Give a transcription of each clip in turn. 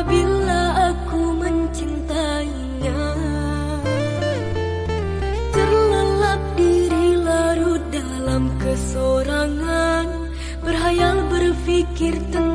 Bila aku mencintainya Terlelap diri larut dalam kesorangan. Berhayal berpikir tentang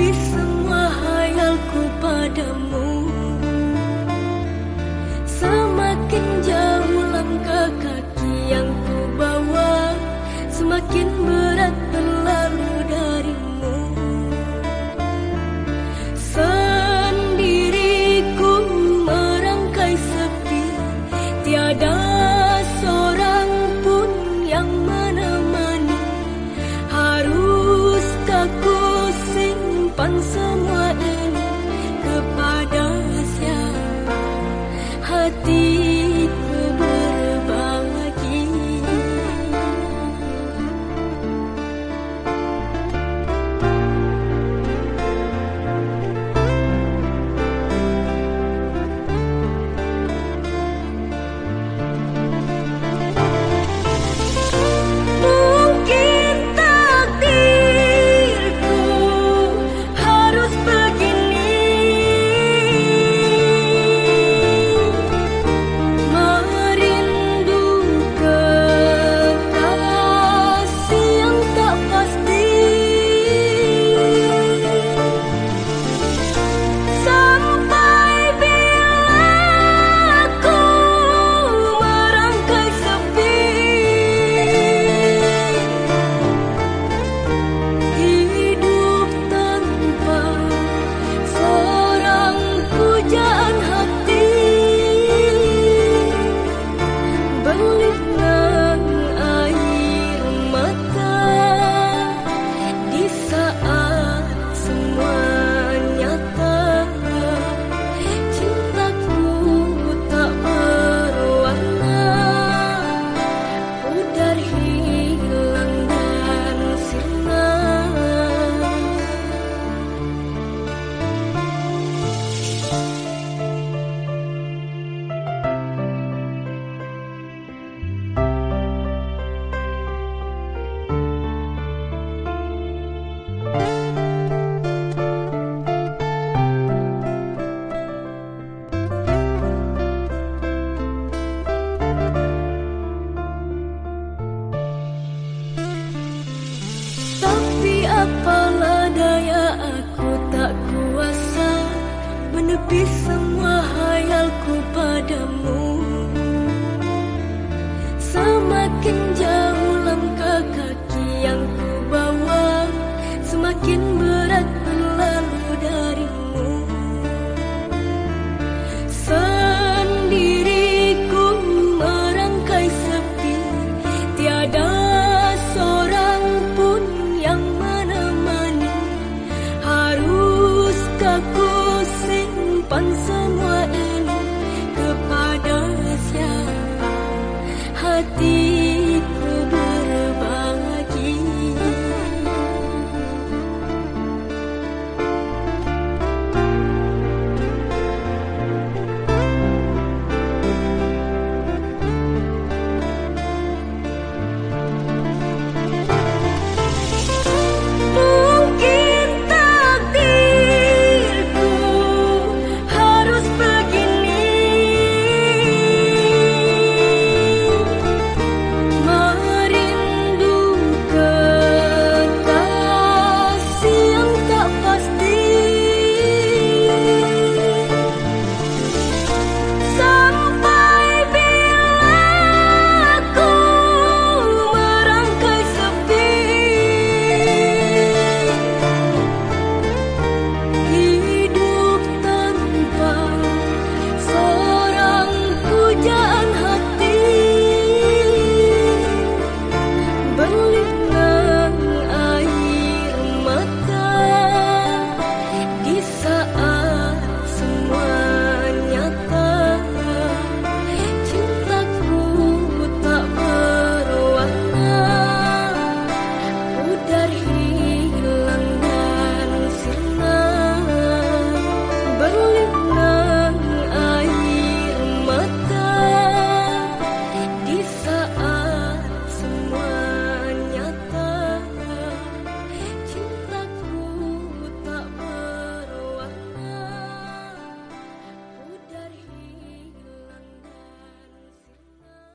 Habis semua hayalku padamu. Di semua hayalku padamu. Semakin jauh langkah kaki yang ku bawa Semakin